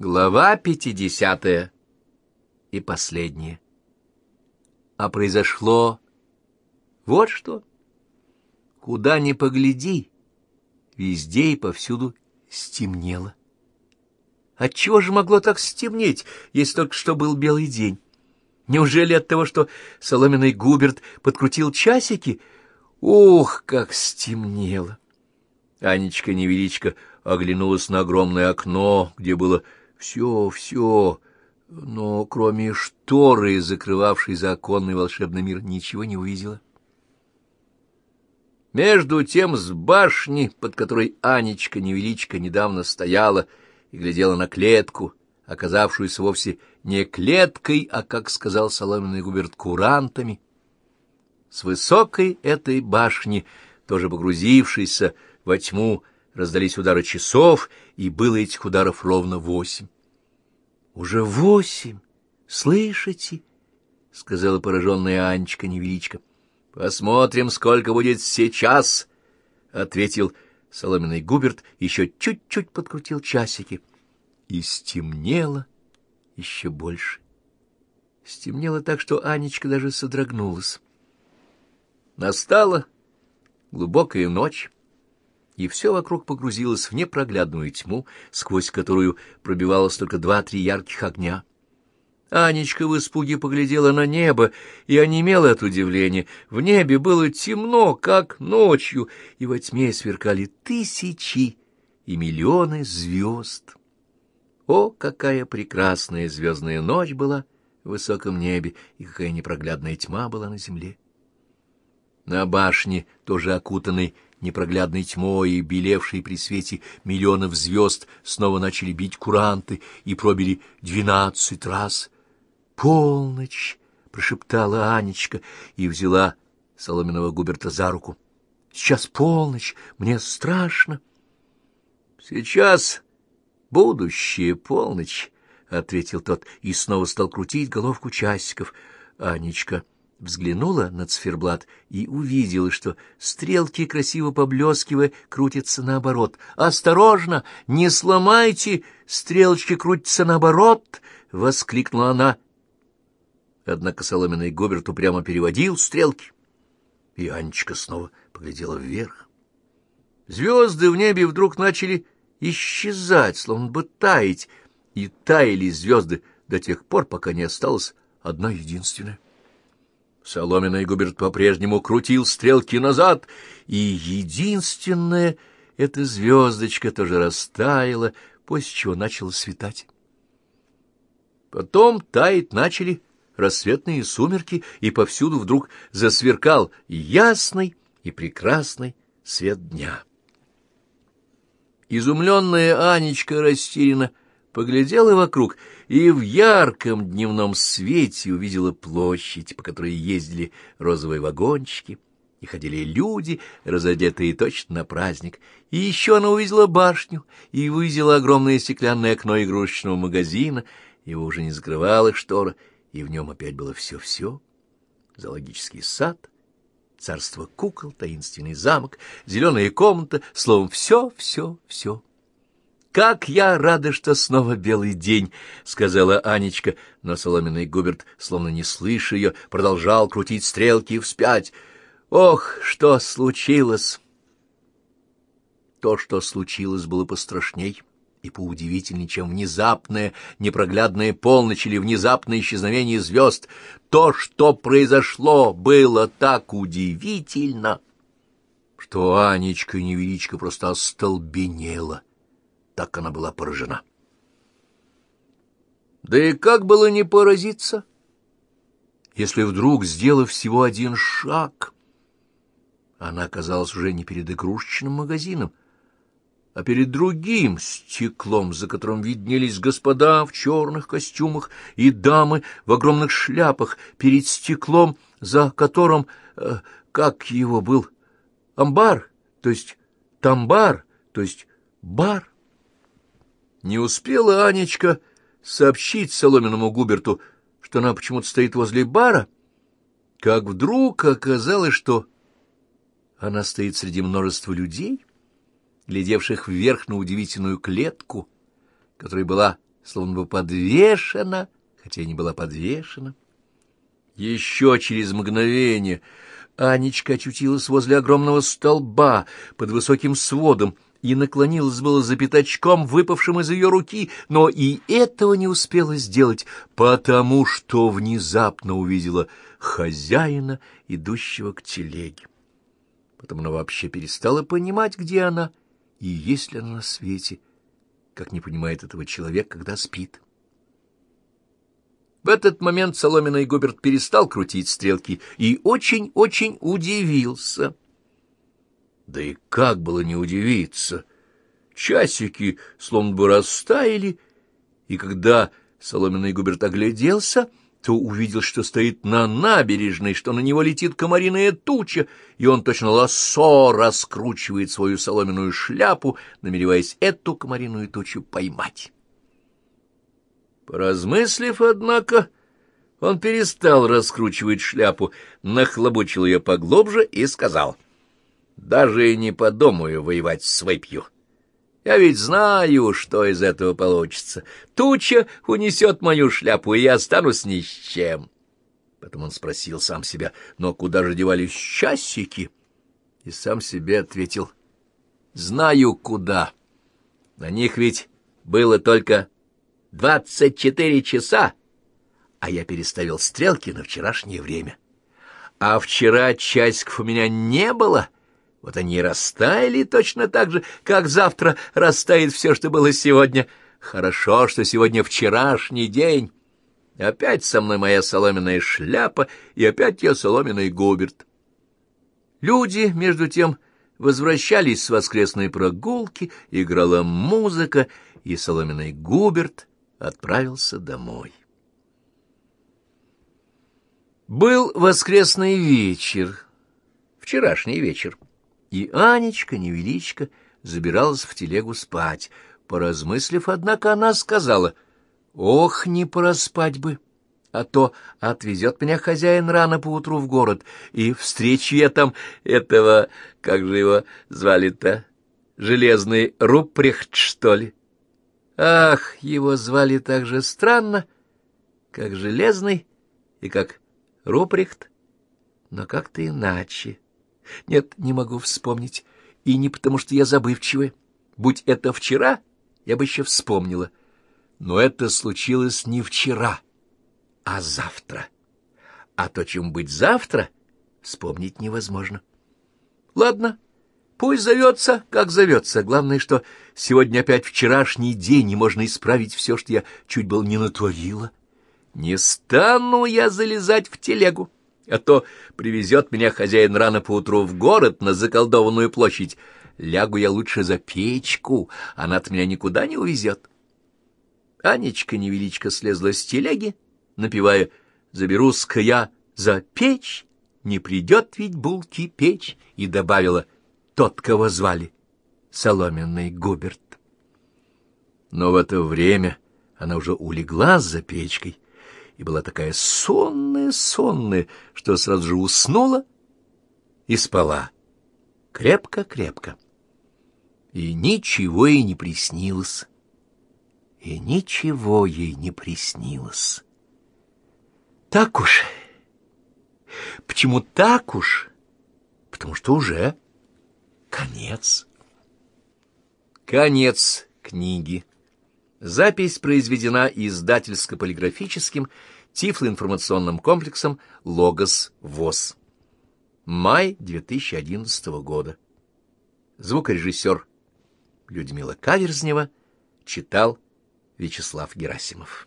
Глава пятидесятая и последняя. А произошло вот что. Куда ни погляди, везде и повсюду стемнело. Отчего же могло так стемнеть, если только что был белый день? Неужели от того, что соломенный Губерт подкрутил часики? Ух, как стемнело! Анечка-невеличка оглянулась на огромное окно, где было все, все, но кроме шторы, закрывавшей законный волшебный мир, ничего не увидела. Между тем с башни, под которой Анечка-невеличка недавно стояла и глядела на клетку, оказавшуюся вовсе не клеткой, а, как сказал соломенный губерт, курантами, с высокой этой башни, тоже погрузившейся во тьму, раздались удары часов, и было этих ударов ровно восемь. — Уже восемь! Слышите? — сказала пораженная Анечка-невеличка. — Посмотрим, сколько будет сейчас, — ответил соломенный Губерт, еще чуть-чуть подкрутил часики. И стемнело еще больше. Стемнело так, что Анечка даже содрогнулась. Настала глубокая ночь и все вокруг погрузилось в непроглядную тьму, сквозь которую пробивалось только два-три ярких огня. Анечка в испуге поглядела на небо и онемела от удивления. В небе было темно, как ночью, и во тьме сверкали тысячи и миллионы звезд. О, какая прекрасная звездная ночь была в высоком небе, и какая непроглядная тьма была на земле! На башне, тоже окутанной непроглядной тьмой и белевшей при свете миллионов звезд, снова начали бить куранты и пробили двенадцать раз. «Полночь!» — прошептала Анечка и взяла соломенного Губерта за руку. «Сейчас полночь, мне страшно». «Сейчас будущее полночь», — ответил тот и снова стал крутить головку часиков. Анечка взглянула на циферблат и увидела, что стрелки, красиво поблескивая, крутятся наоборот. «Осторожно! Не сломайте! Стрелочки крутятся наоборот!» — воскликнула она. Однако соломенный Гоберт упрямо переводил стрелки, и Анечка снова поглядела вверх. Звезды в небе вдруг начали исчезать, словно бы таять, и таяли звезды до тех пор, пока не осталась одна единственная. Соломенный Губерт по-прежнему крутил стрелки назад, и единственная эта звездочка тоже растаяла, после чего начало светать. Потом таять начали рассветные сумерки, и повсюду вдруг засверкал ясный и прекрасный свет дня. Изумленная Анечка растерянно поглядела вокруг и в ярком дневном свете увидела площадь, по которой ездили розовые вагончики, и ходили люди, разодетые точно на праздник. И еще она увидела башню, и увидела огромное стеклянное окно игрушечного магазина, его уже не закрывала штора, и в нем опять было все-все. Зоологический сад, царство кукол, таинственный замок, зеленая комната, словом, все-все-все. «Как я рада, что снова белый день!» — сказала Анечка, но соломенный Губерт, словно не слыша ее, продолжал крутить стрелки вспять. «Ох, что случилось!» То, что случилось, было пострашней и поудивительней, чем внезапная непроглядная полночь или внезапное исчезновение звезд. То, что произошло, было так удивительно, что Анечка-невеличка просто остолбенела — так она была поражена. Да и как было не поразиться, если вдруг, сделав всего один шаг, она оказалась уже не перед игрушечным магазином, а перед другим стеклом, за которым виднелись господа в черных костюмах и дамы в огромных шляпах, перед стеклом, за которым, э, как его был, амбар, то есть тамбар, то есть бар. Не успела Анечка сообщить соломенному Губерту, что она почему-то стоит возле бара, как вдруг оказалось, что она стоит среди множества людей, глядевших вверх на удивительную клетку, которая была словно бы подвешена, хотя и не была подвешена. Еще через мгновение Анечка очутилась возле огромного столба под высоким сводом и наклонилась было за пятачком, выпавшим из ее руки, но и этого не успела сделать, потому что внезапно увидела хозяина, идущего к телеге. Потом она вообще перестала понимать, где она и есть ли она на свете, как не понимает этого человек, когда спит. В этот момент Соломина Губерт перестал крутить стрелки и очень-очень удивился. Да и как было не удивиться! Часики словно бы растаяли, и когда Соломенный Губерт огляделся, то увидел, что стоит на набережной, что на него летит комариная туча, и он точно лассо раскручивает свою соломенную шляпу, намереваясь эту комариную тучу поймать. Поразмыслив, однако, он перестал раскручивать шляпу, нахлобучил ее поглубже и сказал, «Даже и не подумаю воевать с выпью. Я ведь знаю, что из этого получится. Туча унесет мою шляпу, и я останусь ни с чем». Потом он спросил сам себя, «Но куда же девались часики?» И сам себе ответил, «Знаю, куда. На них ведь было только Двадцать четыре часа, а я переставил стрелки на вчерашнее время. А вчера часиков у меня не было, вот они и растаяли точно так же, как завтра растает все, что было сегодня. Хорошо, что сегодня вчерашний день. Опять со мной моя соломенная шляпа, и опять я соломенный губерт. Люди, между тем, возвращались с воскресной прогулки, играла музыка, и соломенный губерт — отправился домой. Был воскресный вечер, вчерашний вечер, и Анечка, невеличко, забиралась в телегу спать. Поразмыслив, однако, она сказала, «Ох, не проспать бы, а то отвезет меня хозяин рано поутру в город, и встречу я там этого, как же его звали-то, железный Рупрехт, что ли?» Ах, его звали так же странно, как Железный и как Руприхт, но как-то иначе. Нет, не могу вспомнить, и не потому, что я забывчивая. Будь это вчера, я бы еще вспомнила. Но это случилось не вчера, а завтра. А то, чем быть завтра, вспомнить невозможно. Ладно, — Пусть зовется, как зовется. Главное, что сегодня опять вчерашний день, и можно исправить все, что я чуть было не натворила. Не стану я залезать в телегу, а то привезет меня хозяин рано поутру в город на заколдованную площадь. Лягу я лучше за печку, она-то меня никуда не увезет. Анечка невеличко слезла с телеги, напевая «Заберусь-ка я за печь, не придет ведь булки печь», и добавила — тот, кого звали Соломенный Губерт. Но в это время она уже улегла за печкой и была такая сонная-сонная, что сразу же уснула и спала крепко-крепко. И ничего ей не приснилось, и ничего ей не приснилось. Так уж. Почему так уж? Потому что уже... Конец. Конец книги. Запись произведена издательско-полиграфическим тифлоинформационным комплексом «Логос ВОЗ». Май 2011 года. Звукорежиссер Людмила Каверзнева читал Вячеслав Герасимов.